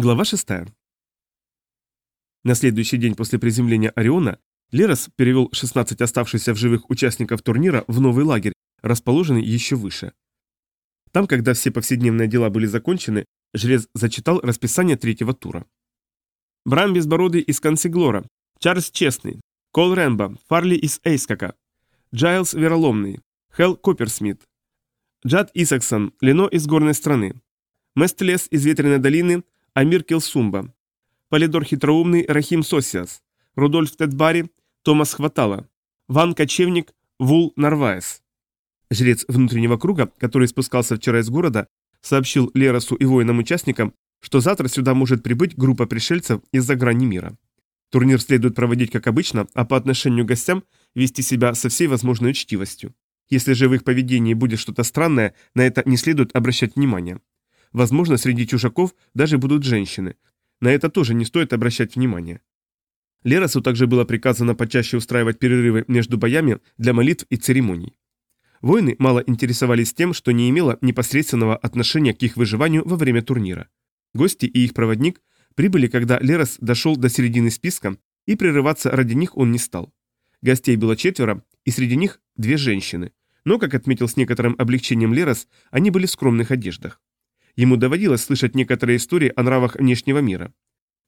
Глава 6. На следующий день после приземления Ориона Лерос перевел 16 оставшихся в живых участников турнира в новый лагерь, расположенный еще выше. Там, когда все повседневные дела были закончены, Жрец зачитал расписание третьего тура. Брам Безбородый из Консиглора, Чарльз Честный, Кол Рэмбо, Фарли из Эйскака, Джайлз Вероломный, Хелл Копперсмит, Джад Исаксон, Лено из Горной страны, Местлес из Ветреной долины – Амир Келсумба, Полидор Хитроумный Рахим Сосиас, Рудольф Тедбари, Томас Хватала, Ван Кочевник, Вул Нарваес. Жрец внутреннего круга, который спускался вчера из города, сообщил Леросу и воинам-участникам, что завтра сюда может прибыть группа пришельцев из-за грани мира. Турнир следует проводить как обычно, а по отношению к гостям вести себя со всей возможной учтивостью. Если же в их поведении будет что-то странное, на это не следует обращать внимания. Возможно, среди чужаков даже будут женщины. На это тоже не стоит обращать внимания. Леросу также было приказано почаще устраивать перерывы между боями для молитв и церемоний. Воины мало интересовались тем, что не имело непосредственного отношения к их выживанию во время турнира. Гости и их проводник прибыли, когда Лерос дошел до середины списка, и прерываться ради них он не стал. Гостей было четверо, и среди них две женщины. Но, как отметил с некоторым облегчением Лерос, они были в скромных одеждах. Ему доводилось слышать некоторые истории о нравах внешнего мира.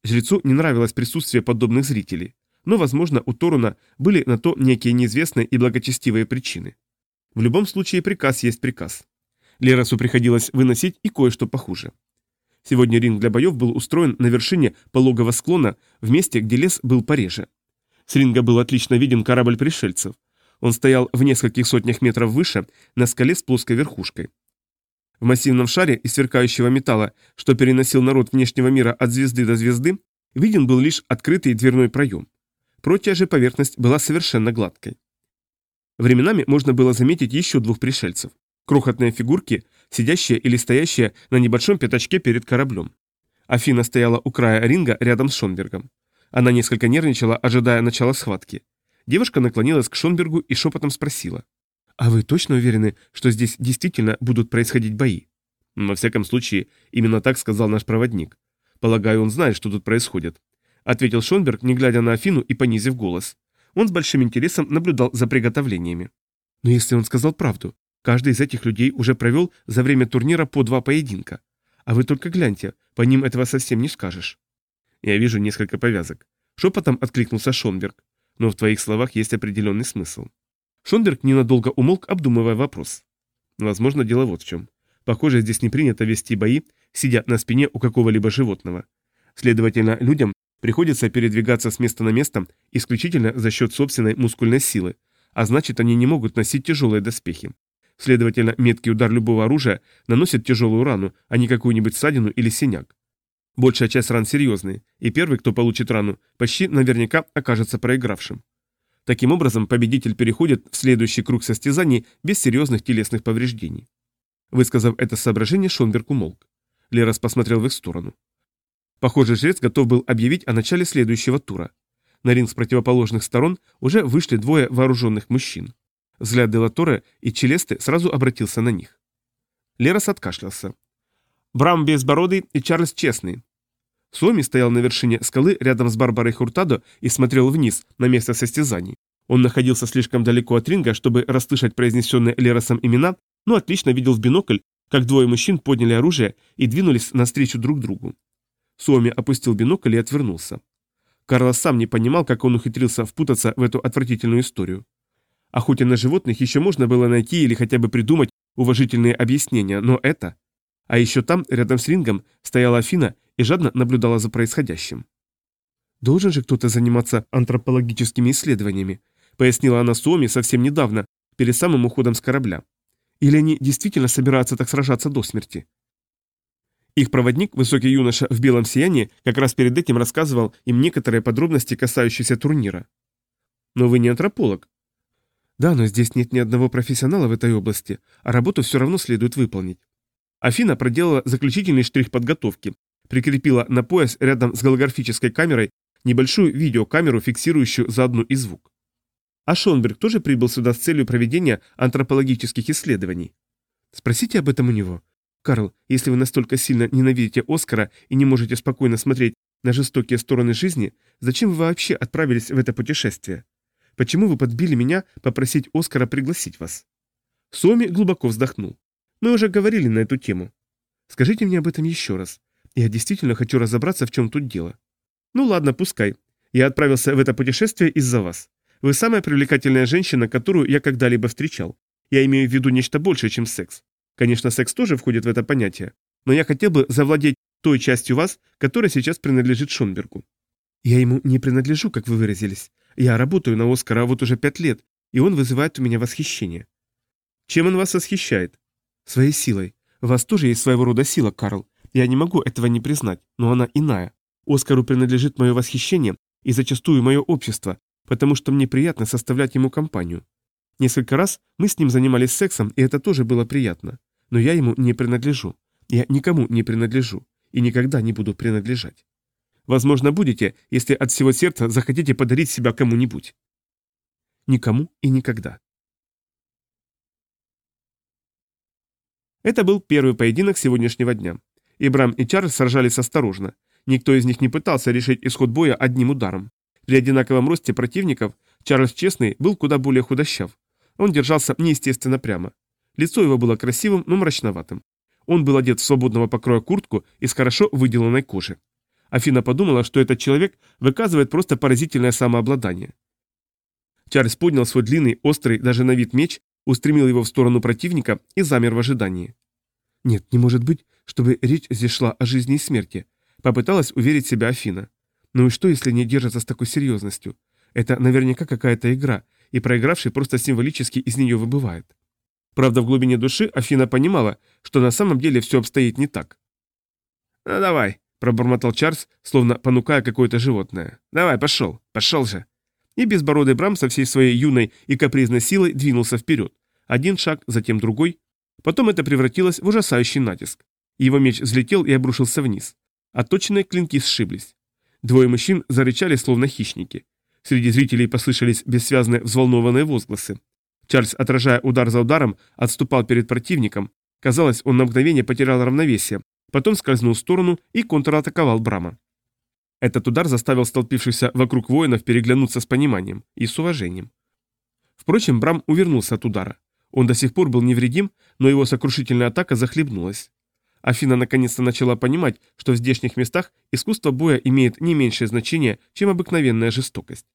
Жрецу не нравилось присутствие подобных зрителей, но, возможно, у Торуна были на то некие неизвестные и благочестивые причины. В любом случае приказ есть приказ. Лерасу приходилось выносить и кое-что похуже. Сегодня ринг для боев был устроен на вершине пологого склона, в месте, где лес был пореже. С ринга был отлично виден корабль пришельцев. Он стоял в нескольких сотнях метров выше, на скале с плоской верхушкой. В массивном шаре из сверкающего металла, что переносил народ внешнего мира от звезды до звезды, виден был лишь открытый дверной проем. Прочая же поверхность была совершенно гладкой. Временами можно было заметить еще двух пришельцев. Крохотные фигурки, сидящие или стоящие на небольшом пятачке перед кораблем. Афина стояла у края ринга рядом с Шонбергом. Она несколько нервничала, ожидая начала схватки. Девушка наклонилась к Шонбергу и шепотом спросила. А вы точно уверены, что здесь действительно будут происходить бои? Во всяком случае, именно так сказал наш проводник. Полагаю, он знает, что тут происходит. Ответил Шонберг, не глядя на Афину и понизив голос. Он с большим интересом наблюдал за приготовлениями. Но если он сказал правду, каждый из этих людей уже провел за время турнира по два поединка. А вы только гляньте, по ним этого совсем не скажешь. Я вижу несколько повязок. Шепотом откликнулся Шонберг. Но в твоих словах есть определенный смысл. Шондерк ненадолго умолк, обдумывая вопрос. Возможно, дело вот в чем. Похоже, здесь не принято вести бои, сидя на спине у какого-либо животного. Следовательно, людям приходится передвигаться с места на место исключительно за счет собственной мускульной силы, а значит, они не могут носить тяжелые доспехи. Следовательно, меткий удар любого оружия наносит тяжелую рану, а не какую-нибудь ссадину или синяк. Большая часть ран серьезные, и первый, кто получит рану, почти наверняка окажется проигравшим. Таким образом, победитель переходит в следующий круг состязаний без серьезных телесных повреждений. Высказав это соображение, Шонберг умолк. Лерас посмотрел в их сторону. Похоже, жрец готов был объявить о начале следующего тура. На ринг с противоположных сторон уже вышли двое вооруженных мужчин. Взгляд Делаторе и Челесты сразу обратился на них. Лерас откашлялся. «Брам Безбородый и Чарльз Честный. Суоми стоял на вершине скалы рядом с Барбарой Хуртадо и смотрел вниз, на место состязаний. Он находился слишком далеко от ринга, чтобы расслышать произнесенные Леросом имена, но отлично видел в бинокль, как двое мужчин подняли оружие и двинулись навстречу друг другу. Суоми опустил бинокль и отвернулся. Карлос сам не понимал, как он ухитрился впутаться в эту отвратительную историю. Охоте на животных еще можно было найти или хотя бы придумать уважительные объяснения, но это... А еще там, рядом с рингом, стояла Афина и жадно наблюдала за происходящим. «Должен же кто-то заниматься антропологическими исследованиями», пояснила она Суоми совсем недавно, перед самым уходом с корабля. Или они действительно собираются так сражаться до смерти? Их проводник, высокий юноша в белом сиянии, как раз перед этим рассказывал им некоторые подробности, касающиеся турнира. «Но вы не антрополог», да, но здесь нет ни одного профессионала в этой области, а работу все равно следует выполнить. Афина проделала заключительный штрих подготовки, прикрепила на пояс рядом с голографической камерой небольшую видеокамеру, фиксирующую заодно и звук. А Шонберг тоже прибыл сюда с целью проведения антропологических исследований. Спросите об этом у него. Карл, если вы настолько сильно ненавидите Оскара и не можете спокойно смотреть на жестокие стороны жизни, зачем вы вообще отправились в это путешествие? Почему вы подбили меня попросить Оскара пригласить вас? Соми глубоко вздохнул. Мы уже говорили на эту тему. Скажите мне об этом еще раз. Я действительно хочу разобраться, в чем тут дело. Ну ладно, пускай. Я отправился в это путешествие из-за вас. Вы самая привлекательная женщина, которую я когда-либо встречал. Я имею в виду нечто большее, чем секс. Конечно, секс тоже входит в это понятие. Но я хотел бы завладеть той частью вас, которая сейчас принадлежит Шонбергу. Я ему не принадлежу, как вы выразились. Я работаю на Оскара а вот уже пять лет, и он вызывает у меня восхищение. Чем он вас восхищает? Своей силой. У вас тоже есть своего рода сила, Карл. Я не могу этого не признать, но она иная. Оскару принадлежит мое восхищение и зачастую мое общество, потому что мне приятно составлять ему компанию. Несколько раз мы с ним занимались сексом, и это тоже было приятно. Но я ему не принадлежу. Я никому не принадлежу и никогда не буду принадлежать. Возможно, будете, если от всего сердца захотите подарить себя кому-нибудь. Никому и никогда. Это был первый поединок сегодняшнего дня. Ибрам и Чарльз сражались осторожно. Никто из них не пытался решить исход боя одним ударом. При одинаковом росте противников Чарльз Честный был куда более худощав. Он держался неестественно прямо. Лицо его было красивым, но мрачноватым. Он был одет в свободного покроя куртку из хорошо выделанной кожи. Афина подумала, что этот человек выказывает просто поразительное самообладание. Чарльз поднял свой длинный, острый, даже на вид меч, устремил его в сторону противника и замер в ожидании. «Нет, не может быть, чтобы речь здесь о жизни и смерти, попыталась уверить себя Афина. Ну и что, если не держатся с такой серьезностью? Это наверняка какая-то игра, и проигравший просто символически из нее выбывает. Правда, в глубине души Афина понимала, что на самом деле все обстоит не так. «Ну давай», — пробормотал Чарльз, словно понукая какое-то животное. «Давай, пошел, пошел же». И безбородый Брам со всей своей юной и капризной силой двинулся вперед. Один шаг, затем другой. Потом это превратилось в ужасающий натиск. Его меч взлетел и обрушился вниз. Отточенные клинки сшиблись. Двое мужчин зарычали, словно хищники. Среди зрителей послышались бессвязные взволнованные возгласы. Чарльз, отражая удар за ударом, отступал перед противником. Казалось, он на мгновение потерял равновесие, потом скользнул в сторону и контратаковал Брама. Этот удар заставил столпившихся вокруг воинов переглянуться с пониманием и с уважением. Впрочем, Брам увернулся от удара. Он до сих пор был невредим, но его сокрушительная атака захлебнулась. Афина наконец-то начала понимать, что в здешних местах искусство боя имеет не меньшее значение, чем обыкновенная жестокость.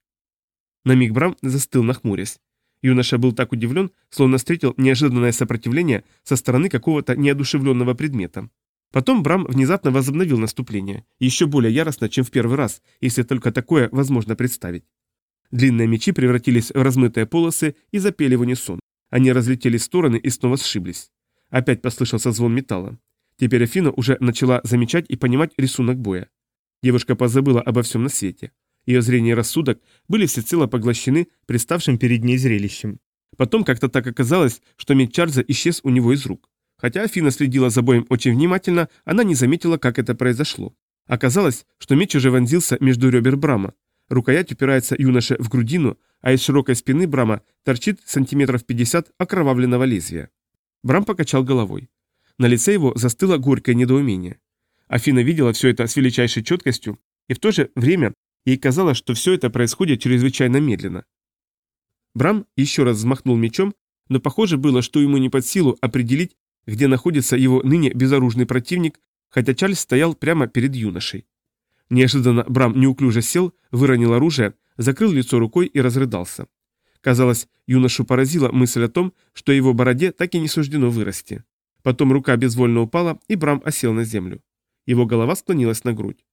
На миг Брам застыл нахмурясь. Юноша был так удивлен, словно встретил неожиданное сопротивление со стороны какого-то неодушевленного предмета. Потом Брам внезапно возобновил наступление, еще более яростно, чем в первый раз, если только такое возможно представить. Длинные мечи превратились в размытые полосы и запели в унисон. Они разлетелись в стороны и снова сшиблись. Опять послышался звон металла. Теперь Афина уже начала замечать и понимать рисунок боя. Девушка позабыла обо всем на свете. Ее зрение и рассудок были всецело поглощены приставшим перед ней зрелищем. Потом как-то так оказалось, что меч Чарльза исчез у него из рук. Хотя Афина следила за боем очень внимательно, она не заметила, как это произошло. Оказалось, что меч уже вонзился между ребер Брама. Рукоять упирается юноше в грудину, а из широкой спины Брама торчит сантиметров 50 окровавленного лезвия. Брам покачал головой. На лице его застыла горькое недоумение. Афина видела все это с величайшей четкостью, и в то же время ей казалось, что все это происходит чрезвычайно медленно. Брам еще раз взмахнул мечом, но похоже было, что ему не под силу определить, где находится его ныне безоружный противник, хотя Чарльз стоял прямо перед юношей. Неожиданно Брам неуклюже сел, выронил оружие, закрыл лицо рукой и разрыдался. Казалось, юношу поразила мысль о том, что его бороде так и не суждено вырасти. Потом рука безвольно упала, и Брам осел на землю. Его голова склонилась на грудь.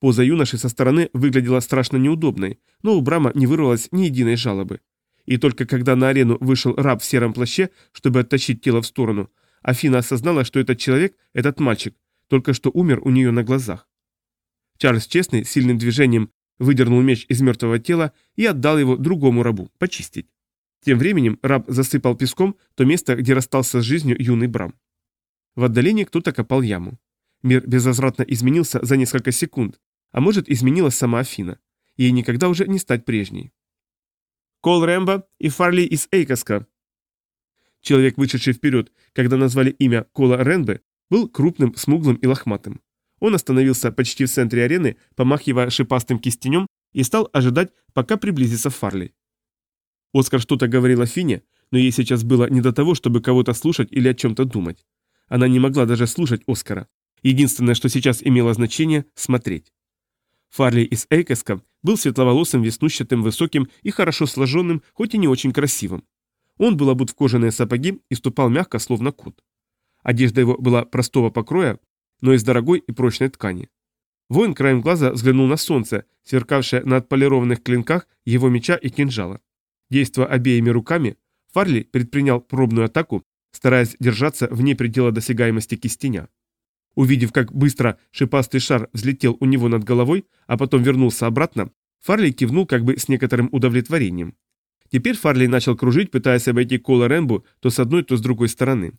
Поза юноши со стороны выглядела страшно неудобной, но у Брама не вырвалось ни единой жалобы. И только когда на арену вышел раб в сером плаще, чтобы оттащить тело в сторону, Афина осознала, что этот человек, этот мальчик, только что умер у нее на глазах. Чарльз Честный сильным движением выдернул меч из мертвого тела и отдал его другому рабу, почистить. Тем временем раб засыпал песком то место, где расстался с жизнью юный Брам. В отдалении кто-то копал яму. Мир безвозвратно изменился за несколько секунд, а может изменилась сама Афина. Ей никогда уже не стать прежней. «Кол Рэмбо и Фарли из Эйкоска!» Человек, вышедший вперед, когда назвали имя Кола Рэмбо, был крупным, смуглым и лохматым. Он остановился почти в центре арены, помахивая шипастым кистенем, и стал ожидать, пока приблизится Фарли. Оскар что-то говорил Афине, но ей сейчас было не до того, чтобы кого-то слушать или о чем-то думать. Она не могла даже слушать Оскара. Единственное, что сейчас имело значение – смотреть. Фарли из Эйкоска был светловолосым, веснущатым, высоким и хорошо сложенным, хоть и не очень красивым. Он был обут в кожаные сапоги и ступал мягко, словно кот. Одежда его была простого покроя, но из дорогой и прочной ткани. Воин краем глаза взглянул на солнце, сверкавшее на отполированных клинках его меча и кинжала. Действуя обеими руками, Фарли предпринял пробную атаку, стараясь держаться вне предела досягаемости кистеня, Увидев, как быстро шипастый шар взлетел у него над головой, а потом вернулся обратно, Фарли кивнул как бы с некоторым удовлетворением. Теперь Фарли начал кружить, пытаясь обойти Кола Рэмбу то с одной, то с другой стороны.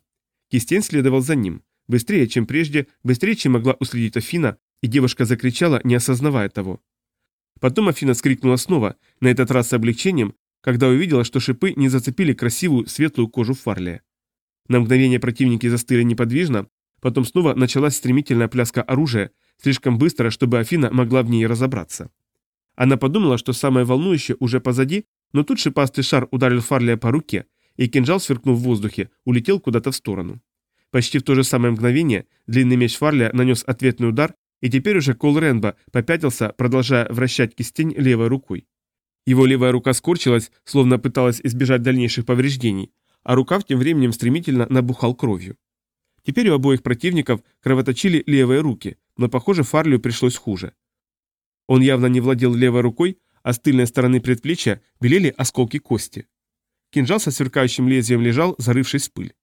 Кистень следовал за ним. Быстрее, чем прежде, быстрее, чем могла уследить Афина, и девушка закричала, не осознавая того. Потом Афина скрикнула снова, на этот раз с облегчением, когда увидела, что шипы не зацепили красивую светлую кожу Фарлия. На мгновение противники застыли неподвижно, потом снова началась стремительная пляска оружия, слишком быстро, чтобы Афина могла в ней разобраться. Она подумала, что самое волнующее уже позади, но тут шипастый шар ударил Фарлия по руке, и кинжал, сверкнув в воздухе, улетел куда-то в сторону. Почти в то же самое мгновение длинный меч Фарлия нанес ответный удар, и теперь уже Кол Рэнбо попятился, продолжая вращать кистень левой рукой. Его левая рука скорчилась, словно пыталась избежать дальнейших повреждений, а рукав тем временем стремительно набухал кровью. Теперь у обоих противников кровоточили левые руки, но, похоже, Фарлю пришлось хуже. Он явно не владел левой рукой, а с тыльной стороны предплечья белели осколки кости. Кинжал со сверкающим лезвием лежал, зарывшись в пыль.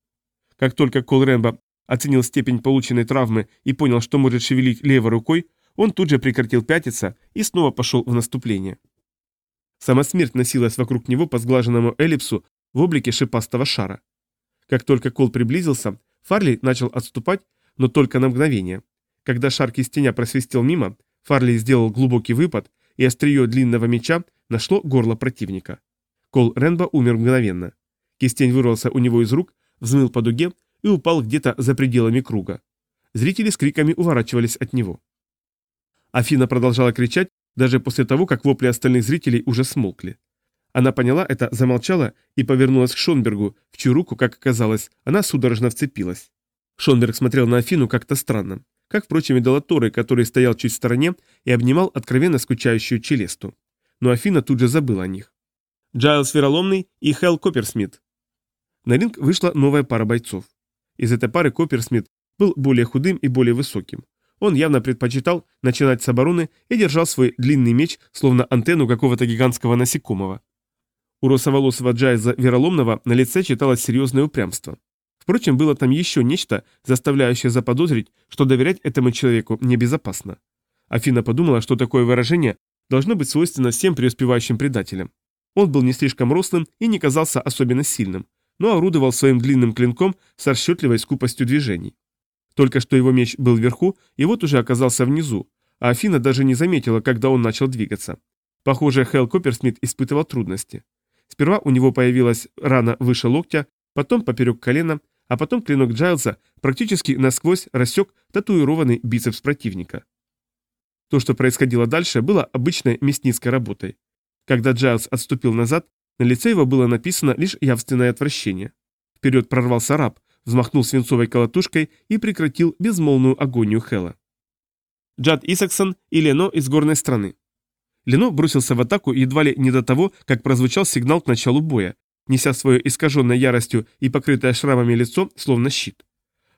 Как только Кол Рэмбо оценил степень полученной травмы и понял, что может шевелить левой рукой, он тут же прекратил пятиться и снова пошел в наступление. Сама смерть носилась вокруг него по сглаженному эллипсу, в облике шипастого шара. Как только Кол приблизился, Фарли начал отступать, но только на мгновение. Когда шар кистеня просвистел мимо, Фарли сделал глубокий выпад, и острие длинного меча нашло горло противника. Кол Ренба умер мгновенно. Кистень вырвался у него из рук, взмыл по дуге и упал где-то за пределами круга. Зрители с криками уворачивались от него. Афина продолжала кричать даже после того, как вопли остальных зрителей уже смолкли. Она поняла это, замолчала и повернулась к Шонбергу, в чью руку, как оказалось, она судорожно вцепилась. Шонберг смотрел на Афину как-то странно, как, впрочем, и Делаторы, который стоял чуть в стороне и обнимал откровенно скучающую Челесту. Но Афина тут же забыла о них. Джайлс Вероломный и Хелл Копперсмит. На ринг вышла новая пара бойцов. Из этой пары Копперсмит был более худым и более высоким. Он явно предпочитал начинать с обороны и держал свой длинный меч, словно антенну какого-то гигантского насекомого. У русоволосого Джайлса Вероломного на лице читалось серьезное упрямство. Впрочем, было там еще нечто, заставляющее заподозрить, что доверять этому человеку небезопасно. Афина подумала, что такое выражение должно быть свойственно всем преуспевающим предателям. Он был не слишком рослым и не казался особенно сильным, но орудовал своим длинным клинком с расчетливой скупостью движений. Только что его меч был вверху, и вот уже оказался внизу, а Афина даже не заметила, когда он начал двигаться. Похоже, Хелл Копперсмит испытывал трудности. Сперва у него появилась рана выше локтя, потом поперек колена, а потом клинок Джайлза практически насквозь рассек татуированный бицепс противника. То, что происходило дальше, было обычной мясницкой работой. Когда Джайлз отступил назад, на лице его было написано лишь явственное отвращение. Вперед прорвался раб, взмахнул свинцовой колотушкой и прекратил безмолвную агонию Хела. Джад Исаксон и Лено из горной страны. Лено бросился в атаку едва ли не до того, как прозвучал сигнал к началу боя, неся свое искаженное яростью и покрытое шрамами лицо, словно щит.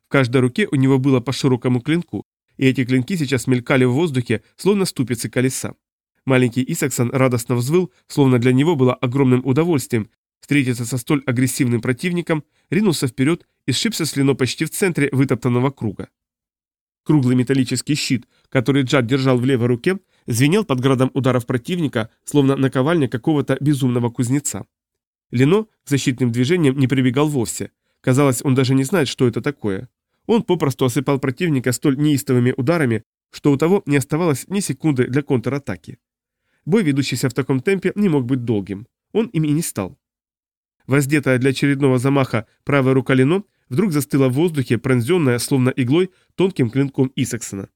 В каждой руке у него было по широкому клинку, и эти клинки сейчас мелькали в воздухе, словно ступицы колеса. Маленький Исаксон радостно взвыл, словно для него было огромным удовольствием встретиться со столь агрессивным противником, ринулся вперед и сшибся с Лено почти в центре вытоптанного круга. Круглый металлический щит, который Джад держал в левой руке, Звенел под градом ударов противника, словно наковальня какого-то безумного кузнеца. Лино к защитным движениям не прибегал вовсе. Казалось, он даже не знает, что это такое. Он попросту осыпал противника столь неистовыми ударами, что у того не оставалось ни секунды для контратаки. Бой, ведущийся в таком темпе, не мог быть долгим. Он им и не стал. Воздетая для очередного замаха правая рука Лино вдруг застыла в воздухе, пронзенная, словно иглой, тонким клинком Исаксона.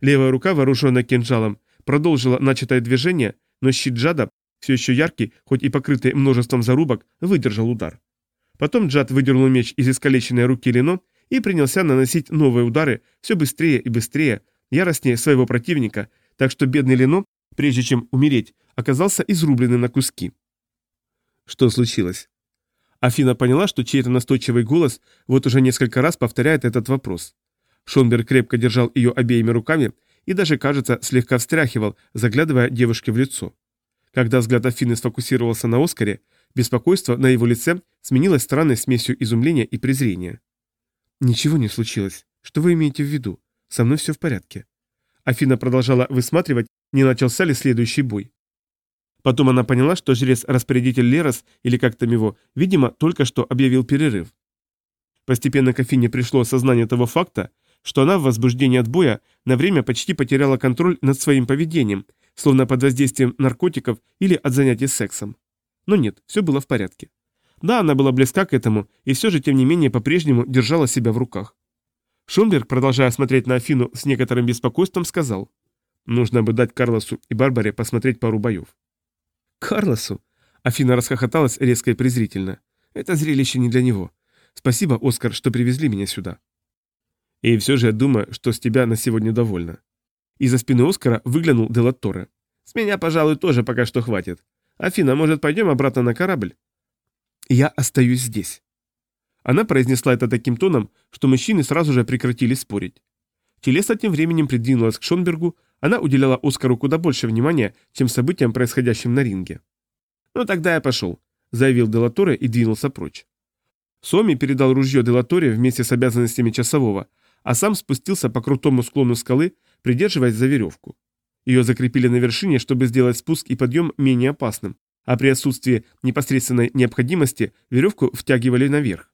Левая рука, вооруженная кинжалом, продолжила начатое движение, но щит Джада, все еще яркий, хоть и покрытый множеством зарубок, выдержал удар. Потом Джад выдернул меч из искалеченной руки Лино и принялся наносить новые удары все быстрее и быстрее, яростнее своего противника, так что бедный Лино, прежде чем умереть, оказался изрубленным на куски. Что случилось? Афина поняла, что чей-то настойчивый голос вот уже несколько раз повторяет этот вопрос. Шонберг крепко держал ее обеими руками, и даже, кажется, слегка встряхивал, заглядывая девушке в лицо. Когда взгляд Афины сфокусировался на Оскаре, беспокойство на его лице сменилось странной смесью изумления и презрения. «Ничего не случилось. Что вы имеете в виду? Со мной все в порядке». Афина продолжала высматривать, не начался ли следующий бой. Потом она поняла, что жрец-распорядитель Лерос, или как там его, видимо, только что объявил перерыв. Постепенно к Афине пришло осознание того факта, что она в возбуждении от боя на время почти потеряла контроль над своим поведением, словно под воздействием наркотиков или от занятий сексом. Но нет, все было в порядке. Да, она была близка к этому, и все же, тем не менее, по-прежнему держала себя в руках. Шумберг, продолжая смотреть на Афину с некоторым беспокойством, сказал, «Нужно бы дать Карлосу и Барбаре посмотреть пару боев». «Карлосу?» Афина расхохоталась резко и презрительно. «Это зрелище не для него. Спасибо, Оскар, что привезли меня сюда». И все же я думаю, что с тебя на сегодня довольно. Из-за спины Оскара выглянул Делатторе. С меня, пожалуй, тоже пока что хватит. Афина, может, пойдем обратно на корабль? Я остаюсь здесь. Она произнесла это таким тоном, что мужчины сразу же прекратили спорить. Телеса тем временем придвинулась к Шонбергу, она уделяла Оскару куда больше внимания, чем событиям, происходящим на ринге. «Ну тогда я пошел», — заявил Делаторе и двинулся прочь. Соми передал ружье Делаторе вместе с обязанностями часового, а сам спустился по крутому склону скалы, придерживаясь за веревку. Ее закрепили на вершине, чтобы сделать спуск и подъем менее опасным, а при отсутствии непосредственной необходимости веревку втягивали наверх.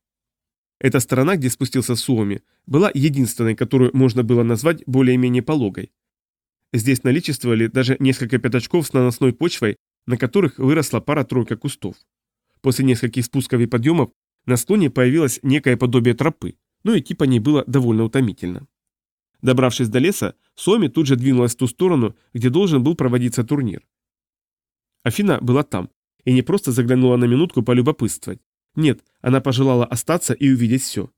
Эта сторона, где спустился Суоми, была единственной, которую можно было назвать более-менее пологой. Здесь наличествовали даже несколько пятачков с наносной почвой, на которых выросла пара-тройка кустов. После нескольких спусков и подъемов на склоне появилось некое подобие тропы но и типа не было довольно утомительно. Добравшись до леса, Соми тут же двинулась в ту сторону, где должен был проводиться турнир. Афина была там, и не просто заглянула на минутку полюбопытствовать. Нет, она пожелала остаться и увидеть все.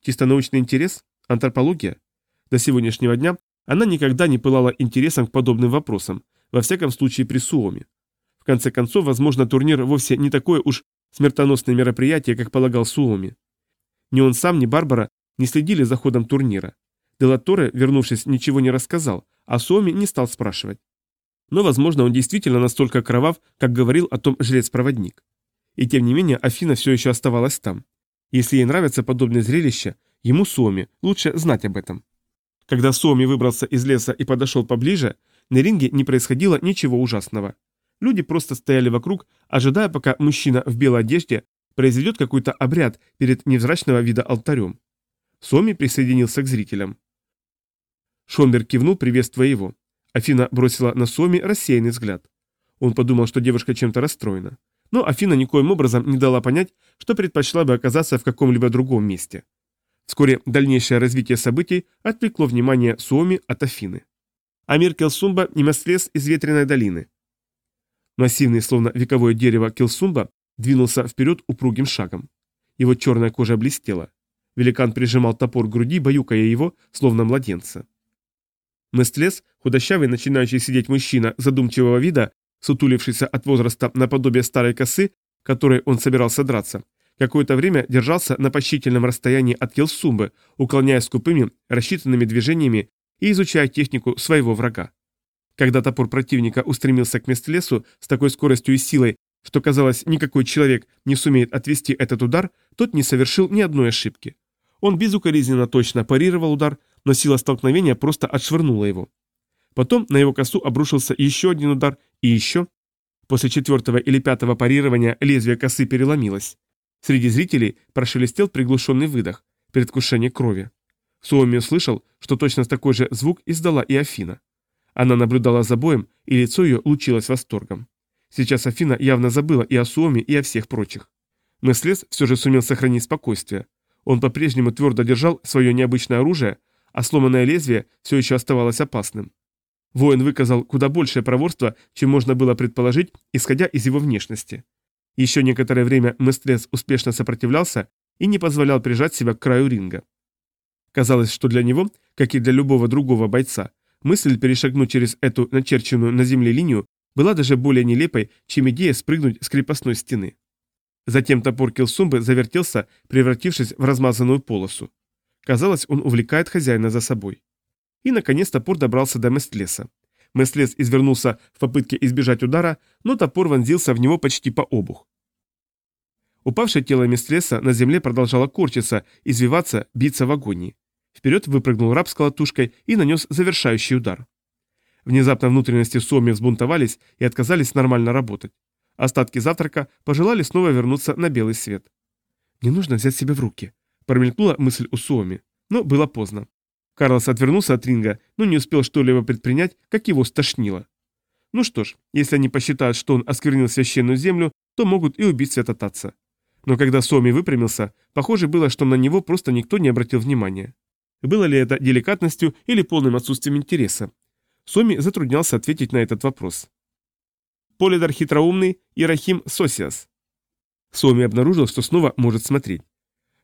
Чисто научный интерес? Антропология? До сегодняшнего дня она никогда не пылала интересом к подобным вопросам, во всяком случае при Суоме. В конце концов, возможно, турнир вовсе не такое уж смертоносное мероприятие, как полагал Суоми. Ни он сам, ни Барбара не следили за ходом турнира. Делаторе, вернувшись, ничего не рассказал, а Суоми не стал спрашивать. Но, возможно, он действительно настолько кровав, как говорил о том жрец-проводник. И тем не менее, Афина все еще оставалась там. Если ей нравятся подобные зрелища, ему, Суоми, лучше знать об этом. Когда Суоми выбрался из леса и подошел поближе, на ринге не происходило ничего ужасного. Люди просто стояли вокруг, ожидая, пока мужчина в белой одежде произведет какой-то обряд перед невзрачного вида алтарем. Соми присоединился к зрителям. Шомберг кивнул, приветствуя его. Афина бросила на Соми рассеянный взгляд. Он подумал, что девушка чем-то расстроена. Но Афина никоим образом не дала понять, что предпочла бы оказаться в каком-либо другом месте. Вскоре дальнейшее развитие событий отвлекло внимание Суоми от Афины. Амир Келсумба не слез из ветреной долины. Массивный, словно вековое дерево Келсумба двинулся вперед упругим шагом. Его черная кожа блестела. Великан прижимал топор к груди, баюкая его, словно младенца. Местлес, худощавый, начинающий сидеть мужчина задумчивого вида, сутулившийся от возраста наподобие старой косы, которой он собирался драться, какое-то время держался на почтительном расстоянии от Килсумбы, уклоняясь скупыми, рассчитанными движениями и изучая технику своего врага. Когда топор противника устремился к месту с такой скоростью и силой, что, казалось, никакой человек не сумеет отвести этот удар, тот не совершил ни одной ошибки. Он безукоризненно точно парировал удар, но сила столкновения просто отшвырнула его. Потом на его косу обрушился еще один удар и еще. После четвертого или пятого парирования лезвие косы переломилось. Среди зрителей прошелестел приглушенный выдох, предвкушение крови. Суоми услышал, что точно такой же звук издала и Афина. Она наблюдала за боем, и лицо ее лучилось восторгом. Сейчас Афина явно забыла и о Суоме, и о всех прочих. Но Слез все же сумел сохранить спокойствие. Он по-прежнему твердо держал свое необычное оружие, а сломанное лезвие все еще оставалось опасным. Воин выказал куда большее проворство, чем можно было предположить, исходя из его внешности. Еще некоторое время Местрес успешно сопротивлялся и не позволял прижать себя к краю ринга. Казалось, что для него, как и для любого другого бойца, мысль перешагнуть через эту начерченную на земле линию была даже более нелепой, чем идея спрыгнуть с крепостной стены. Затем топор Килсумбы завертелся, превратившись в размазанную полосу. Казалось, он увлекает хозяина за собой. И, наконец, топор добрался до Местлеса. Местлес извернулся в попытке избежать удара, но топор вонзился в него почти по обух. Упавшее тело Местлеса на земле продолжало корчиться, извиваться, биться в агонии. Вперед выпрыгнул раб с колотушкой и нанес завершающий удар внезапно внутренности Соми взбунтовались и отказались нормально работать. Остатки завтрака пожелали снова вернуться на белый свет. «Не нужно взять себя в руки», — промелькнула мысль у Суоми, но было поздно. Карлос отвернулся от ринга, но не успел что-либо предпринять, как его стошнило. Ну что ж, если они посчитают, что он осквернил священную землю, то могут и убить святотатца. Но когда Соми выпрямился, похоже было, что на него просто никто не обратил внимания. Было ли это деликатностью или полным отсутствием интереса? Соми затруднялся ответить на этот вопрос. Полидар хитроумный и Рахим Сосиас. Соми обнаружил, что снова может смотреть.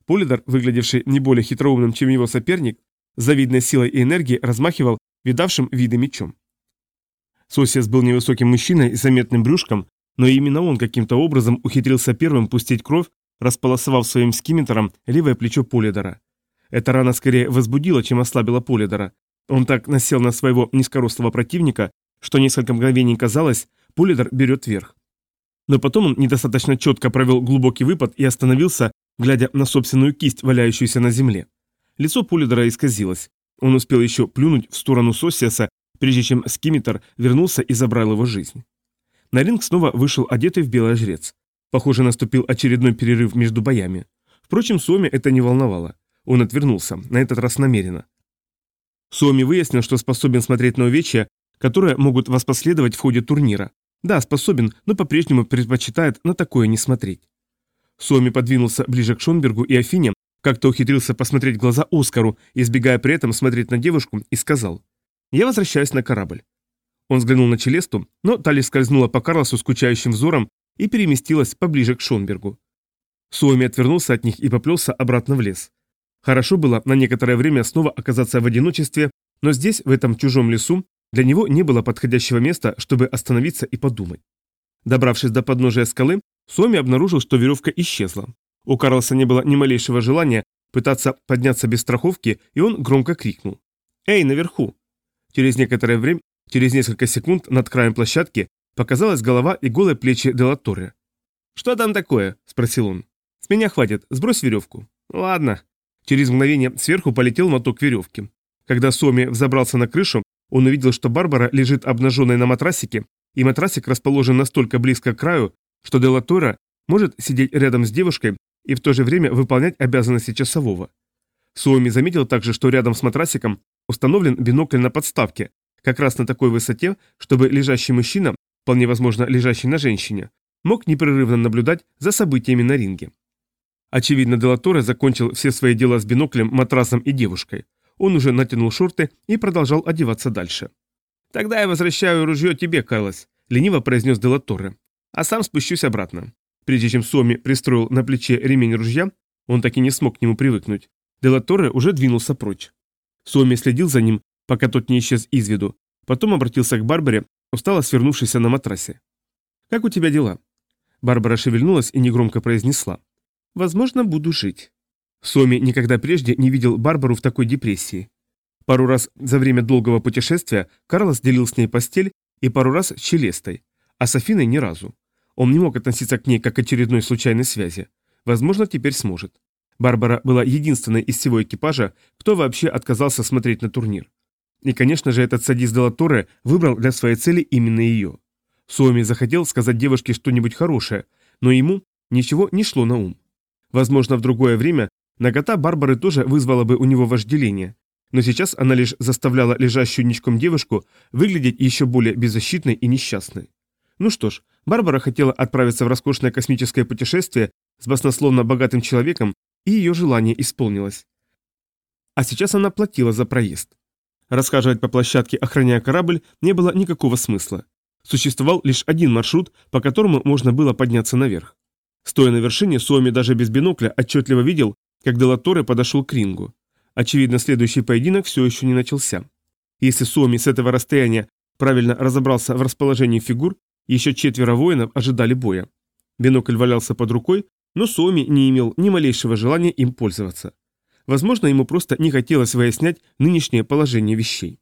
Полидар, выглядевший не более хитроумным, чем его соперник, завидной силой и энергией размахивал видавшим виды мечом. Сосиас был невысоким мужчиной с заметным брюшком, но именно он каким-то образом ухитрился первым пустить кровь, располосовав своим скимитером левое плечо Полидора. Эта рана скорее возбудила, чем ослабила Полидора, он так насел на своего низкорослого противника, что несколько мгновений казалось, Пулидор берет верх. Но потом он недостаточно четко провел глубокий выпад и остановился, глядя на собственную кисть, валяющуюся на земле. Лицо Пулидора исказилось. Он успел еще плюнуть в сторону Сосиаса, прежде чем Скимитер вернулся и забрал его жизнь. На ринг снова вышел одетый в белый жрец. Похоже, наступил очередной перерыв между боями. Впрочем, Суоми это не волновало. Он отвернулся, на этот раз намеренно. Суоми выяснил, что способен смотреть на увечья, которые могут воспоследовать в ходе турнира. Да, способен, но по-прежнему предпочитает на такое не смотреть. Суоми подвинулся ближе к Шонбергу и Афине, как-то ухитрился посмотреть глаза Оскару, избегая при этом смотреть на девушку, и сказал «Я возвращаюсь на корабль». Он взглянул на Челесту, но Тали скользнула по Карлосу скучающим взором и переместилась поближе к Шонбергу. Суоми отвернулся от них и поплелся обратно в лес. Хорошо было на некоторое время снова оказаться в одиночестве, но здесь, в этом чужом лесу, для него не было подходящего места, чтобы остановиться и подумать. Добравшись до подножия скалы, Суоми обнаружил, что веревка исчезла. У Карлса не было ни малейшего желания пытаться подняться без страховки, и он громко крикнул. «Эй, наверху!» Через некоторое время, через несколько секунд над краем площадки показалась голова и голые плечи Делаторе. «Что там такое?» – спросил он. «С меня хватит, сбрось веревку». «Ладно», Через мгновение сверху полетел моток веревки. Когда Соми взобрался на крышу, он увидел, что Барбара лежит обнаженной на матрасике, и матрасик расположен настолько близко к краю, что Делатора может сидеть рядом с девушкой и в то же время выполнять обязанности часового. Суоми заметил также, что рядом с матрасиком установлен бинокль на подставке, как раз на такой высоте, чтобы лежащий мужчина, вполне возможно лежащий на женщине, мог непрерывно наблюдать за событиями на ринге. Очевидно, Делаторе закончил все свои дела с биноклем, матрасом и девушкой. Он уже натянул шорты и продолжал одеваться дальше. «Тогда я возвращаю ружье тебе, Карлос», — лениво произнес Делаторе. «А сам спущусь обратно». Прежде чем Соми пристроил на плече ремень ружья, он так и не смог к нему привыкнуть. Делаторе уже двинулся прочь. Соми следил за ним, пока тот не исчез из виду. Потом обратился к Барбаре, устало свернувшейся на матрасе. «Как у тебя дела?» Барбара шевельнулась и негромко произнесла. Возможно, буду жить. Соми никогда прежде не видел Барбару в такой депрессии. Пару раз за время долгого путешествия Карлос делил с ней постель и пару раз с Челестой, а с Афиной ни разу. Он не мог относиться к ней как к очередной случайной связи. Возможно, теперь сможет. Барбара была единственной из всего экипажа, кто вообще отказался смотреть на турнир. И, конечно же, этот садист Делаторе выбрал для своей цели именно ее. Суоми захотел сказать девушке что-нибудь хорошее, но ему ничего не шло на ум. Возможно, в другое время нагота Барбары тоже вызвала бы у него вожделение, но сейчас она лишь заставляла лежащую ничком девушку выглядеть еще более беззащитной и несчастной. Ну что ж, Барбара хотела отправиться в роскошное космическое путешествие с баснословно богатым человеком, и ее желание исполнилось. А сейчас она платила за проезд. Рассказывать по площадке, охраняя корабль, не было никакого смысла. Существовал лишь один маршрут, по которому можно было подняться наверх. Стоя на вершине, Суоми даже без бинокля отчетливо видел, как Делаторе подошел к рингу. Очевидно, следующий поединок все еще не начался. Если Суоми с этого расстояния правильно разобрался в расположении фигур, еще четверо воинов ожидали боя. Бинокль валялся под рукой, но Суоми не имел ни малейшего желания им пользоваться. Возможно, ему просто не хотелось выяснять нынешнее положение вещей.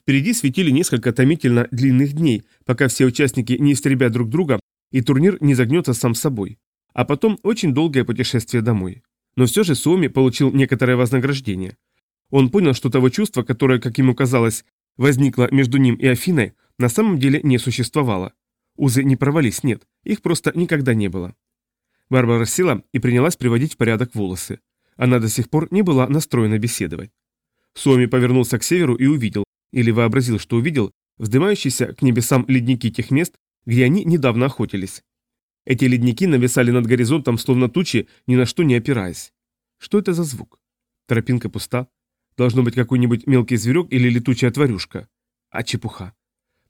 Впереди светили несколько томительно длинных дней, пока все участники не истребят друг друга и турнир не загнется сам собой, а потом очень долгое путешествие домой. Но все же Суоми получил некоторое вознаграждение. Он понял, что того чувства, которое, как ему казалось, возникло между ним и Афиной, на самом деле не существовало. Узы не провались, нет, их просто никогда не было. Барбара села и принялась приводить в порядок волосы. Она до сих пор не была настроена беседовать. Суоми повернулся к северу и увидел, или вообразил, что увидел, вздымающиеся к небесам ледники тех мест, где они недавно охотились. Эти ледники нависали над горизонтом, словно тучи, ни на что не опираясь. Что это за звук? Тропинка пуста. Должно быть какой-нибудь мелкий зверек или летучая тварюшка. А чепуха.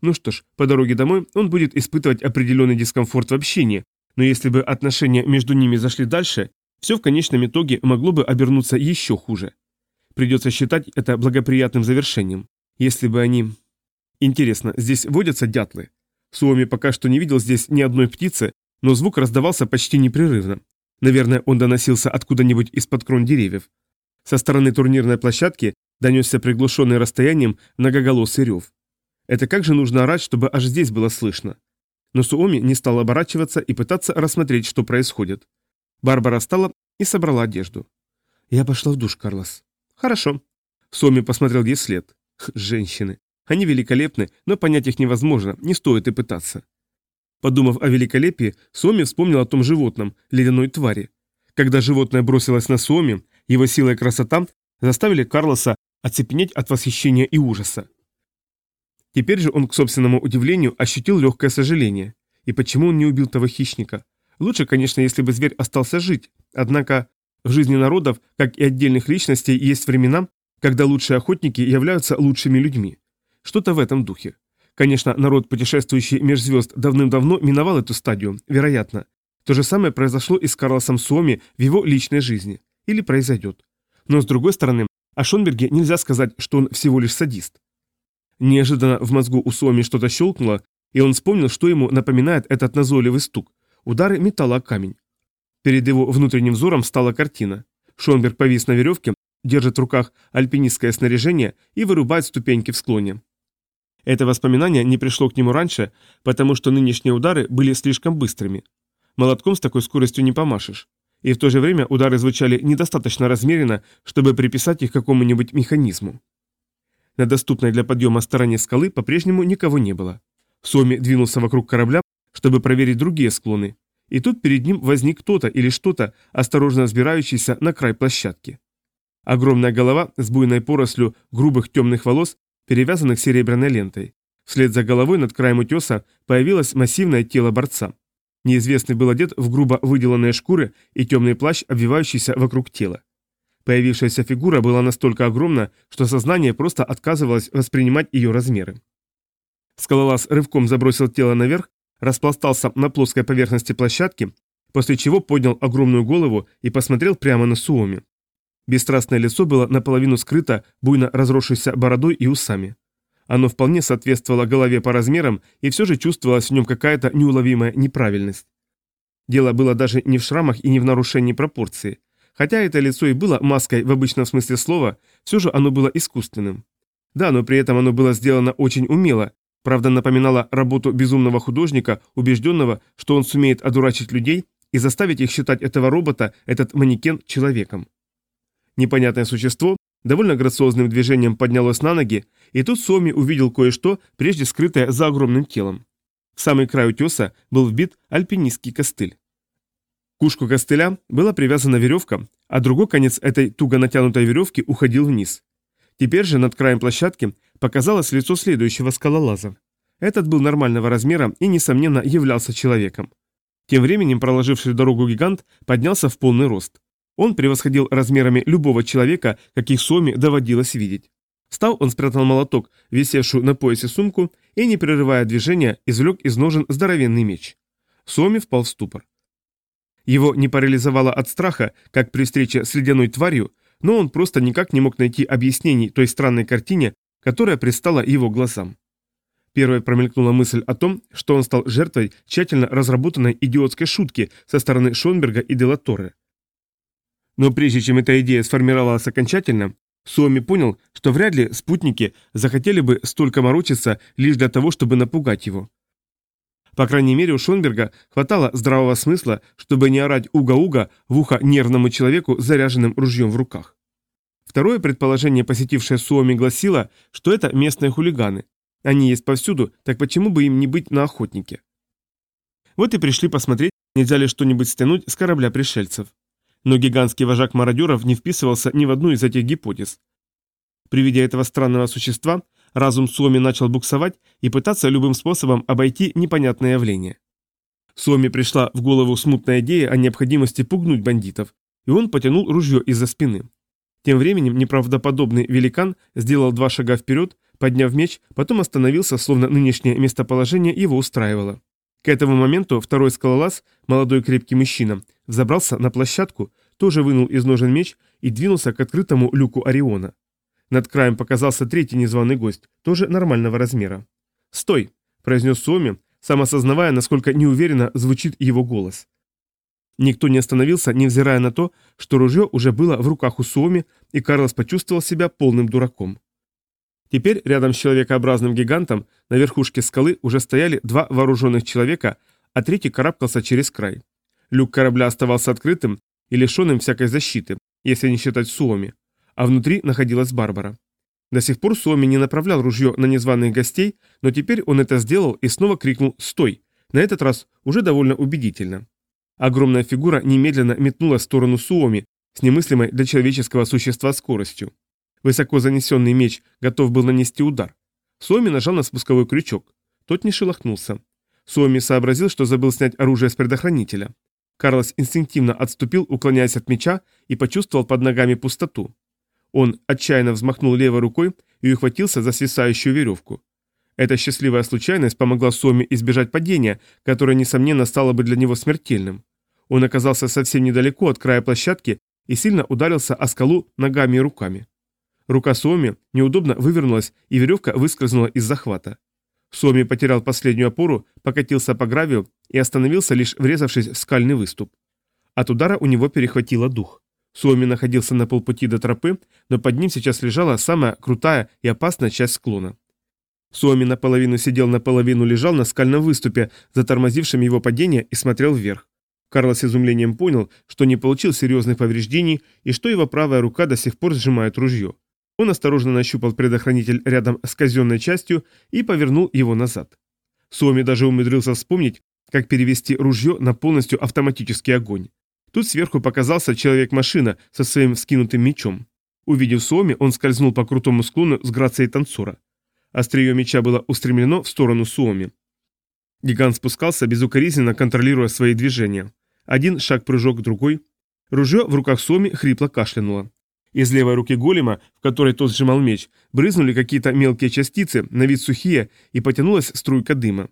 Ну что ж, по дороге домой он будет испытывать определенный дискомфорт в общении, но если бы отношения между ними зашли дальше, все в конечном итоге могло бы обернуться еще хуже. Придется считать это благоприятным завершением. Если бы они... Интересно, здесь водятся дятлы? Суоми пока что не видел здесь ни одной птицы, но звук раздавался почти непрерывно. Наверное, он доносился откуда-нибудь из-под крон деревьев. Со стороны турнирной площадки донесся приглушенный расстоянием многоголосый рев. Это как же нужно орать, чтобы аж здесь было слышно? Но Суоми не стал оборачиваться и пытаться рассмотреть, что происходит. Барбара встала и собрала одежду. «Я пошла в душ, Карлос». «Хорошо». Суоми посмотрел ей след. Женщины. Они великолепны, но понять их невозможно, не стоит и пытаться. Подумав о великолепии, Соми вспомнил о том животном, ледяной твари. Когда животное бросилось на Соми, его сила и красота заставили Карлоса оцепенеть от восхищения и ужаса. Теперь же он, к собственному удивлению, ощутил легкое сожаление. И почему он не убил того хищника? Лучше, конечно, если бы зверь остался жить. Однако в жизни народов, как и отдельных личностей, есть времена, когда лучшие охотники являются лучшими людьми. Что-то в этом духе. Конечно, народ, путешествующий межзвезд, давным-давно миновал эту стадию, вероятно. То же самое произошло и с Карлосом Суоми в его личной жизни. Или произойдет. Но с другой стороны, о Шонберге нельзя сказать, что он всего лишь садист. Неожиданно в мозгу у Суоми что-то щелкнуло, и он вспомнил, что ему напоминает этот назойливый стук. Удары металла о камень. Перед его внутренним взором стала картина. Шонберг повис на веревке, держит в руках альпинистское снаряжение и вырубает ступеньки в склоне. Это воспоминание не пришло к нему раньше, потому что нынешние удары были слишком быстрыми. Молотком с такой скоростью не помашешь. И в то же время удары звучали недостаточно размеренно, чтобы приписать их какому-нибудь механизму. На доступной для подъема стороне скалы по-прежнему никого не было. Соми двинулся вокруг корабля, чтобы проверить другие склоны. И тут перед ним возник кто-то или что-то, осторожно взбирающийся на край площадки. Огромная голова с буйной порослью грубых темных волос перевязанных серебряной лентой. Вслед за головой над краем утеса появилось массивное тело борца. Неизвестный был одет в грубо выделанные шкуры и темный плащ, обвивающийся вокруг тела. Появившаяся фигура была настолько огромна, что сознание просто отказывалось воспринимать ее размеры. Скалолаз рывком забросил тело наверх, распластался на плоской поверхности площадки, после чего поднял огромную голову и посмотрел прямо на Суоми. Бесстрастное лицо было наполовину скрыто буйно разросшейся бородой и усами. Оно вполне соответствовало голове по размерам, и все же чувствовалась в нем какая-то неуловимая неправильность. Дело было даже не в шрамах и не в нарушении пропорции. Хотя это лицо и было маской в обычном смысле слова, все же оно было искусственным. Да, но при этом оно было сделано очень умело, правда напоминало работу безумного художника, убежденного, что он сумеет одурачить людей и заставить их считать этого робота, этот манекен, человеком. Непонятное существо довольно грациозным движением поднялось на ноги, и тут Соми увидел кое-что, прежде скрытое за огромным телом. В самый край утеса был вбит альпинистский костыль. К ушку костыля была привязана веревка, а другой конец этой туго натянутой веревки уходил вниз. Теперь же над краем площадки показалось лицо следующего скалолаза. Этот был нормального размера и, несомненно, являлся человеком. Тем временем проложивший дорогу гигант поднялся в полный рост. Он превосходил размерами любого человека, каких Соми доводилось видеть. Стал он спрятал молоток, висевшую на поясе сумку, и, не прерывая движения, извлек из ножен здоровенный меч. Соми впал в ступор. Его не парализовало от страха, как при встрече с ледяной тварью, но он просто никак не мог найти объяснений той странной картине, которая пристала его глазам. Первой промелькнула мысль о том, что он стал жертвой тщательно разработанной идиотской шутки со стороны Шонберга и Делаторы. Но прежде чем эта идея сформировалась окончательно, Суоми понял, что вряд ли спутники захотели бы столько морочиться лишь для того, чтобы напугать его. По крайней мере, у Шонберга хватало здравого смысла, чтобы не орать уга-уга в ухо нервному человеку заряженным ружьем в руках. Второе предположение, посетившее Суоми, гласило, что это местные хулиганы. Они есть повсюду, так почему бы им не быть на охотнике? Вот и пришли посмотреть, нельзя ли что-нибудь стянуть с корабля пришельцев. Но гигантский вожак мародеров не вписывался ни в одну из этих гипотез. При виде этого странного существа разум Суоми начал буксовать и пытаться любым способом обойти непонятное явление. Суоми пришла в голову смутная идея о необходимости пугнуть бандитов, и он потянул ружье из-за спины. Тем временем неправдоподобный великан сделал два шага вперед, подняв меч, потом остановился, словно нынешнее местоположение его устраивало. К этому моменту второй скалолаз, молодой крепкий мужчина, Забрался на площадку, тоже вынул из ножен меч и двинулся к открытому люку Ориона. Над краем показался третий незваный гость, тоже нормального размера. «Стой!» – произнес Суоми, сам осознавая, насколько неуверенно звучит его голос. Никто не остановился, невзирая на то, что ружье уже было в руках у Суоми, и Карлос почувствовал себя полным дураком. Теперь рядом с человекообразным гигантом на верхушке скалы уже стояли два вооруженных человека, а третий карабкался через край. Люк корабля оставался открытым и лишенным всякой защиты, если не считать Суоми, а внутри находилась Барбара. До сих пор Суоми не направлял ружье на незваных гостей, но теперь он это сделал и снова крикнул «Стой!», на этот раз уже довольно убедительно. Огромная фигура немедленно метнула в сторону Суоми с немыслимой для человеческого существа скоростью. Высоко занесенный меч готов был нанести удар. Суоми нажал на спусковой крючок. Тот не шелохнулся. Суоми сообразил, что забыл снять оружие с предохранителя. Карлос инстинктивно отступил, уклоняясь от меча, и почувствовал под ногами пустоту. Он отчаянно взмахнул левой рукой и ухватился за свисающую веревку. Эта счастливая случайность помогла Соме избежать падения, которое, несомненно, стало бы для него смертельным. Он оказался совсем недалеко от края площадки и сильно ударился о скалу ногами и руками. Рука Соми неудобно вывернулась, и веревка выскользнула из захвата. Суоми потерял последнюю опору, покатился по гравию и остановился, лишь врезавшись в скальный выступ. От удара у него перехватило дух. Суоми находился на полпути до тропы, но под ним сейчас лежала самая крутая и опасная часть склона. Суоми наполовину сидел, наполовину лежал на скальном выступе, затормозившем его падение, и смотрел вверх. Карлос с изумлением понял, что не получил серьезных повреждений и что его правая рука до сих пор сжимает ружье. Он осторожно нащупал предохранитель рядом с казенной частью и повернул его назад. Суоми даже умудрился вспомнить, как перевести ружье на полностью автоматический огонь. Тут сверху показался человек-машина со своим вскинутым мечом. Увидев Суоми, он скользнул по крутому склону с грацией танцора. Острие меча было устремлено в сторону Суоми. Гигант спускался, безукоризненно контролируя свои движения. Один шаг-прыжок, другой. Ружье в руках Суоми хрипло кашлянуло. Из левой руки голема, в которой тот сжимал меч, брызнули какие-то мелкие частицы, на вид сухие, и потянулась струйка дыма.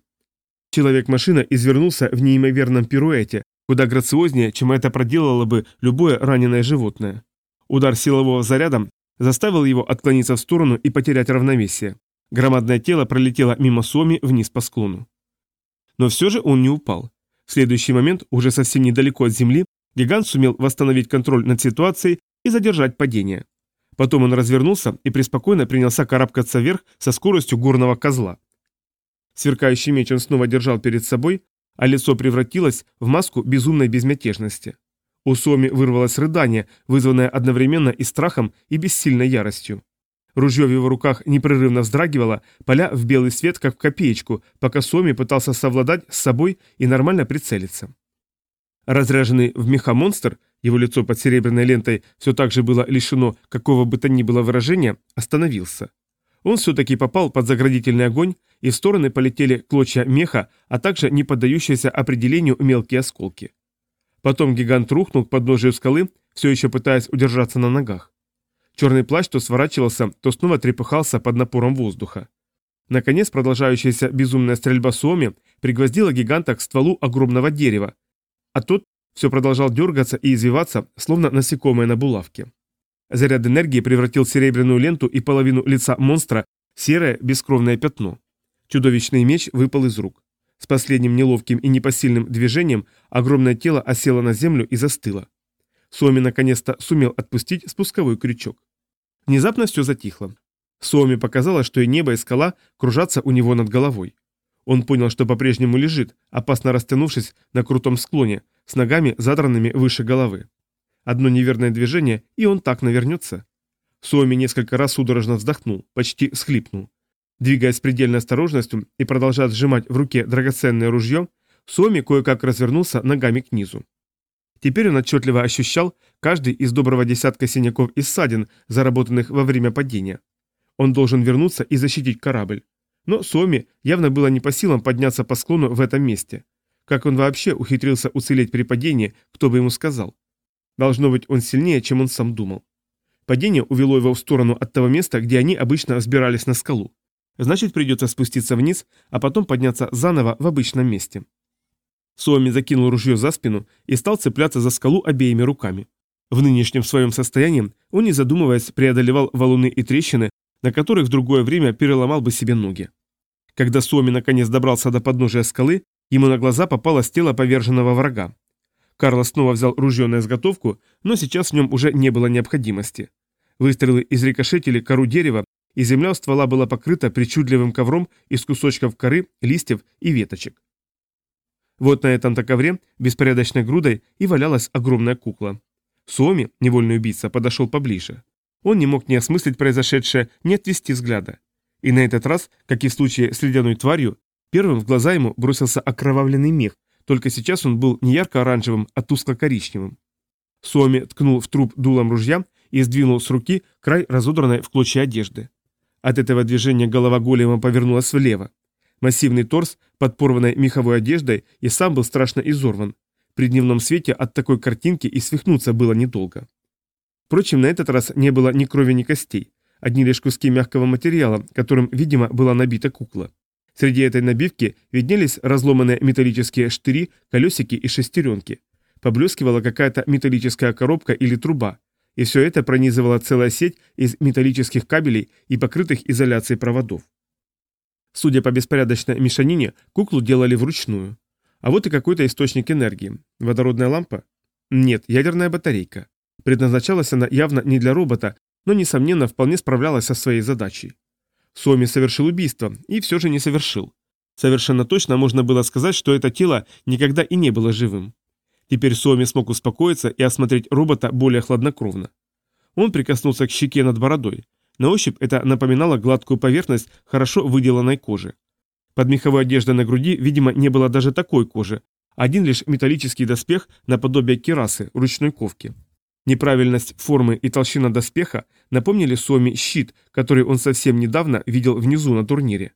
Человек-машина извернулся в неимоверном пируэте, куда грациознее, чем это проделало бы любое раненое животное. Удар силового заряда заставил его отклониться в сторону и потерять равновесие. Громадное тело пролетело мимо Соми вниз по склону. Но все же он не упал. В следующий момент, уже совсем недалеко от земли, гигант сумел восстановить контроль над ситуацией и задержать падение. Потом он развернулся и преспокойно принялся карабкаться вверх со скоростью горного козла. Сверкающий меч он снова держал перед собой, а лицо превратилось в маску безумной безмятежности. У Соми вырвалось рыдание, вызванное одновременно и страхом, и бессильной яростью. Ружье в его руках непрерывно вздрагивало, поля в белый свет, как в копеечку, пока Соми пытался совладать с собой и нормально прицелиться. Разряженный в меха монстр, его лицо под серебряной лентой все так же было лишено какого бы то ни было выражения, остановился. Он все-таки попал под заградительный огонь, и в стороны полетели клочья меха, а также не поддающиеся определению мелкие осколки. Потом гигант рухнул к подножию скалы, все еще пытаясь удержаться на ногах. Черный плащ то сворачивался, то снова трепыхался под напором воздуха. Наконец, продолжающаяся безумная стрельба Суоми пригвоздила гиганта к стволу огромного дерева, а тот все продолжал дергаться и извиваться, словно насекомое на булавке. Заряд энергии превратил серебряную ленту и половину лица монстра в серое бескровное пятно. Чудовищный меч выпал из рук. С последним неловким и непосильным движением огромное тело осело на землю и застыло. Суоми наконец-то сумел отпустить спусковой крючок. Внезапно все затихло. Суоми показалось, что и небо, и скала кружатся у него над головой. Он понял, что по-прежнему лежит, опасно растянувшись на крутом склоне, с ногами задранными выше головы. Одно неверное движение, и он так навернется. Суоми несколько раз судорожно вздохнул, почти схлипнул. Двигаясь с предельной осторожностью и продолжая сжимать в руке драгоценное ружье, Суоми кое-как развернулся ногами к низу. Теперь он отчетливо ощущал каждый из доброго десятка синяков и ссадин, заработанных во время падения. Он должен вернуться и защитить корабль. Но Соми явно было не по силам подняться по склону в этом месте. Как он вообще ухитрился уцелеть при падении, кто бы ему сказал? Должно быть, он сильнее, чем он сам думал. Падение увело его в сторону от того места, где они обычно взбирались на скалу. Значит, придется спуститься вниз, а потом подняться заново в обычном месте. Соми закинул ружье за спину и стал цепляться за скалу обеими руками. В нынешнем своем состоянии он, не задумываясь, преодолевал валуны и трещины, на которых в другое время переломал бы себе ноги. Когда Суоми наконец добрался до подножия скалы, ему на глаза попалось тело поверженного врага. Карло снова взял ружье на изготовку, но сейчас в нем уже не было необходимости. Выстрелы из рикошетили кору дерева, и земля у ствола была покрыта причудливым ковром из кусочков коры, листьев и веточек. Вот на этом-то ковре, беспорядочной грудой, и валялась огромная кукла. Суоми, невольный убийца, подошел поближе. Он не мог не осмыслить произошедшее не отвести взгляда. И на этот раз, как и в случае с ледяной тварью, первым в глаза ему бросился окровавленный мех, только сейчас он был не ярко-оранжевым, а тускло-коричневым. Суоми ткнул в труп дулом ружья и сдвинул с руки край разодранной в клочья одежды. От этого движения голова голема повернулась влево. Массивный торс под порванной меховой одеждой и сам был страшно изорван. При дневном свете от такой картинки и свихнуться было недолго. Впрочем, на этот раз не было ни крови, ни костей. Одни лишь куски мягкого материала, которым, видимо, была набита кукла. Среди этой набивки виднелись разломанные металлические штыри, колесики и шестеренки. Поблескивала какая-то металлическая коробка или труба. И все это пронизывала целая сеть из металлических кабелей и покрытых изоляцией проводов. Судя по беспорядочной мешанине, куклу делали вручную. А вот и какой-то источник энергии. Водородная лампа? Нет, ядерная батарейка. Предназначалась она явно не для робота, но, несомненно, вполне справлялась со своей задачей. Суоми совершил убийство и все же не совершил. Совершенно точно можно было сказать, что это тело никогда и не было живым. Теперь Суоми смог успокоиться и осмотреть робота более хладнокровно. Он прикоснулся к щеке над бородой. На ощупь это напоминало гладкую поверхность хорошо выделанной кожи. Под меховой одеждой на груди, видимо, не было даже такой кожи. Один лишь металлический доспех наподобие керасы, ручной ковки. Неправильность формы и толщина доспеха напомнили Соми щит, который он совсем недавно видел внизу на турнире.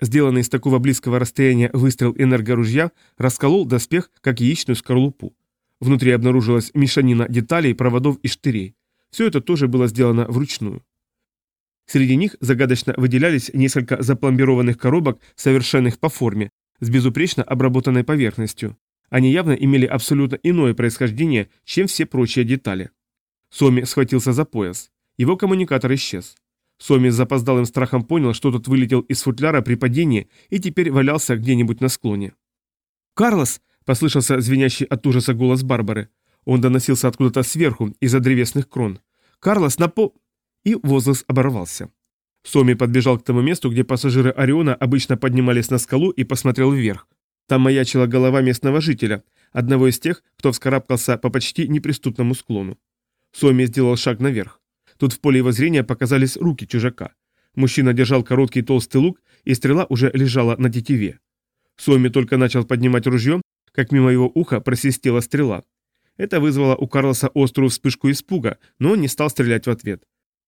Сделанный с такого близкого расстояния выстрел энергоружья расколол доспех, как яичную скорлупу. Внутри обнаружилась мешанина деталей, проводов и штырей. Все это тоже было сделано вручную. Среди них загадочно выделялись несколько запломбированных коробок, совершенных по форме, с безупречно обработанной поверхностью. Они явно имели абсолютно иное происхождение, чем все прочие детали. Соми схватился за пояс. Его коммуникатор исчез. Соми с запоздалым страхом понял, что тот вылетел из футляра при падении и теперь валялся где-нибудь на склоне. «Карлос!» – послышался звенящий от ужаса голос Барбары. Он доносился откуда-то сверху, из-за древесных крон. «Карлос, на по...» И возглас оборвался. Соми подбежал к тому месту, где пассажиры Ориона обычно поднимались на скалу и посмотрел вверх. Там маячила голова местного жителя, одного из тех, кто вскарабкался по почти неприступному склону. Соми сделал шаг наверх. Тут в поле его зрения показались руки чужака. Мужчина держал короткий толстый лук, и стрела уже лежала на тетиве. Соми только начал поднимать ружье, как мимо его уха просвистела стрела. Это вызвало у Карлоса острую вспышку испуга, но он не стал стрелять в ответ.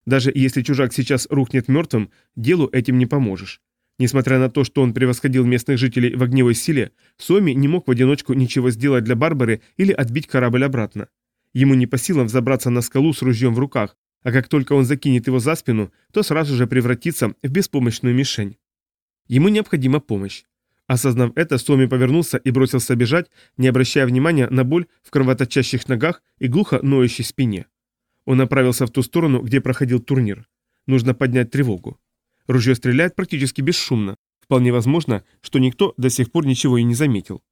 Даже если чужак сейчас рухнет мертвым, делу этим не поможешь. Несмотря на то, что он превосходил местных жителей в огневой силе, Соми не мог в одиночку ничего сделать для Барбары или отбить корабль обратно. Ему не по силам взобраться на скалу с ружьем в руках, а как только он закинет его за спину, то сразу же превратится в беспомощную мишень. Ему необходима помощь. Осознав это, Соми повернулся и бросился бежать, не обращая внимания на боль в кровоточащих ногах и глухо ноющей спине. Он направился в ту сторону, где проходил турнир. Нужно поднять тревогу. Ружье стреляет практически бесшумно. Вполне возможно, что никто до сих пор ничего и не заметил.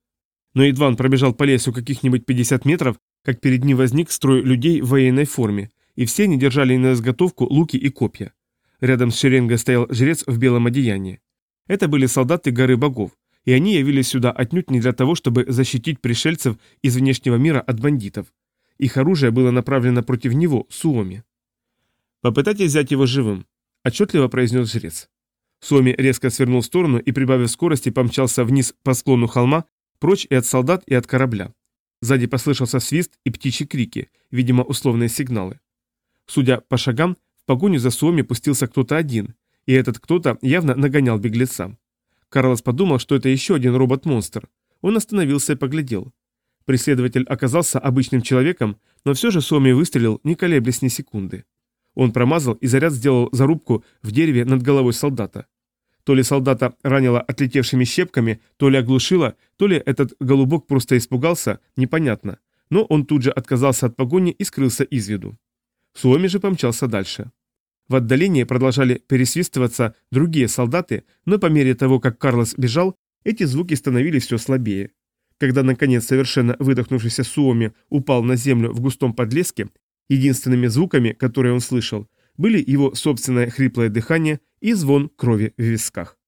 Но едва он пробежал по лесу каких-нибудь 50 метров, как перед ним возник строй людей в военной форме, и все они держали на изготовку луки и копья. Рядом с шеренгой стоял жрец в белом одеянии. Это были солдаты горы богов, и они явились сюда отнюдь не для того, чтобы защитить пришельцев из внешнего мира от бандитов. Их оружие было направлено против него, Суоми. «Попытайтесь взять его живым», отчетливо произнес жрец. Соми резко свернул в сторону и, прибавив скорости, помчался вниз по склону холма, прочь и от солдат, и от корабля. Сзади послышался свист и птичьи крики, видимо, условные сигналы. Судя по шагам, в погоню за Суоми пустился кто-то один, и этот кто-то явно нагонял беглеца. Карлос подумал, что это еще один робот-монстр. Он остановился и поглядел. Преследователь оказался обычным человеком, но все же Суоми выстрелил, не колеблясь ни секунды. Он промазал, и заряд сделал зарубку в дереве над головой солдата. То ли солдата ранило отлетевшими щепками, то ли оглушило, то ли этот голубок просто испугался, непонятно. Но он тут же отказался от погони и скрылся из виду. Суоми же помчался дальше. В отдалении продолжали пересвистываться другие солдаты, но по мере того, как Карлос бежал, эти звуки становились все слабее. Когда, наконец, совершенно выдохнувшийся Суоми упал на землю в густом подлеске Единственными звуками, которые он слышал, были его собственное хриплое дыхание и звон крови в висках.